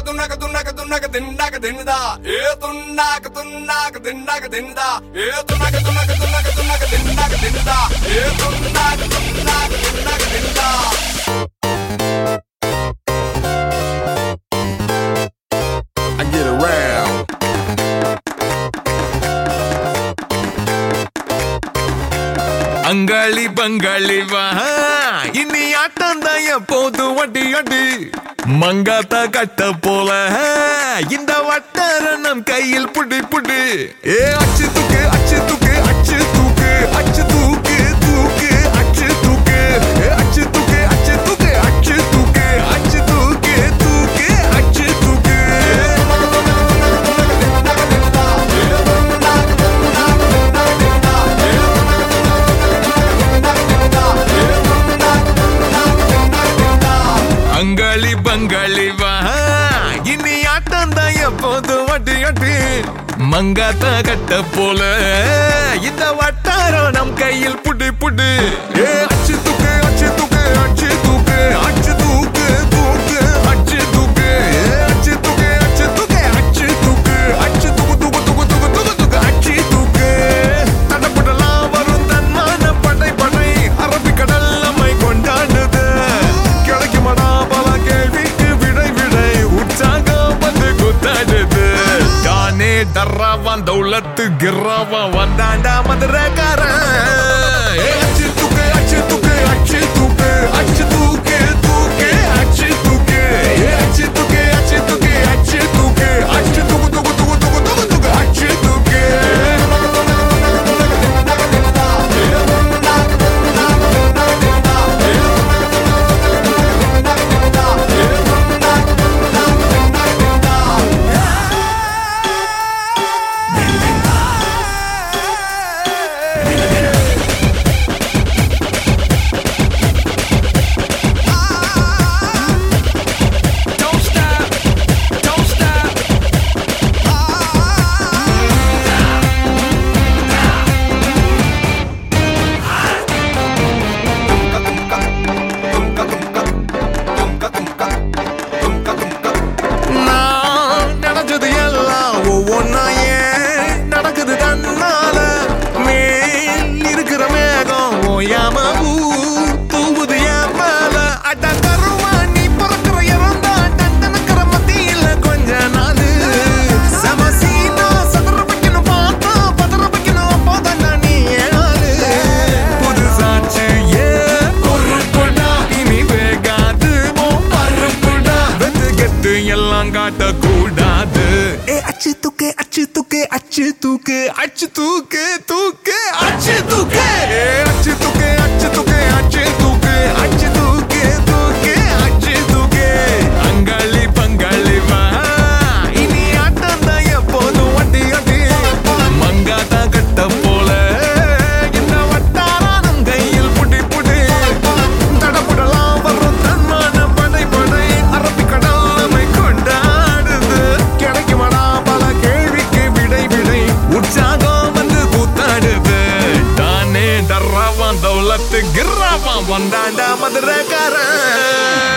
துண்ணாக்க துண்ணாக்க துண்ணாக்க துண்ணாக்க தின்னாக்க தின்னுதா. A துண்ணாக்க துண்ணாக்க தின்னாக்க தின்னுதா. A துண்ணாக்க துண்ணாக்க துண்ணாக்க துண்ணாக்க தின்னாக்க தின்னுதா. A துண்ணாக்க துண்ணாக்க தின்னாக்க தின்னுதா. I get around. அங்காளி பங்காளி வா. இனி ஆட்டம் தான் எப்போது? வட்டி அடி மங்காத்தா கட்ட போல. இந்த வட்டார நம் கையில் புடி புடி. ஏ அச்சு தூக்கு அச்சு தூக்கு அச்சு தூக்கு அச்சு தூக்கு. பங்களிவா இனி ஆட்டம் தான் எப்போது வட்டி அட்டி மங்காத்த கட்ட போல. இந்த வட்டாரம் நம் கையில் புடி புட்டு. ஏ அச்சு தூக்கு அச்சு தூக்கு அச்சு தூக்கு அச்சு தூக்கு. டர்ராவான் தௌலத்து கிர்ராவா வந்தாண்டா மதுரக்காரன். ஆட்ட கூடாது ஏ அச்சு தூக்கே அச்சு தூக்கே அச்சு தூக்கே அச்சு தூக்கே தூக்கே அச்சு தூக்கே அச்சு தூக்கே கிராமம் வந்தாண்டா மதுரைக்காரன்.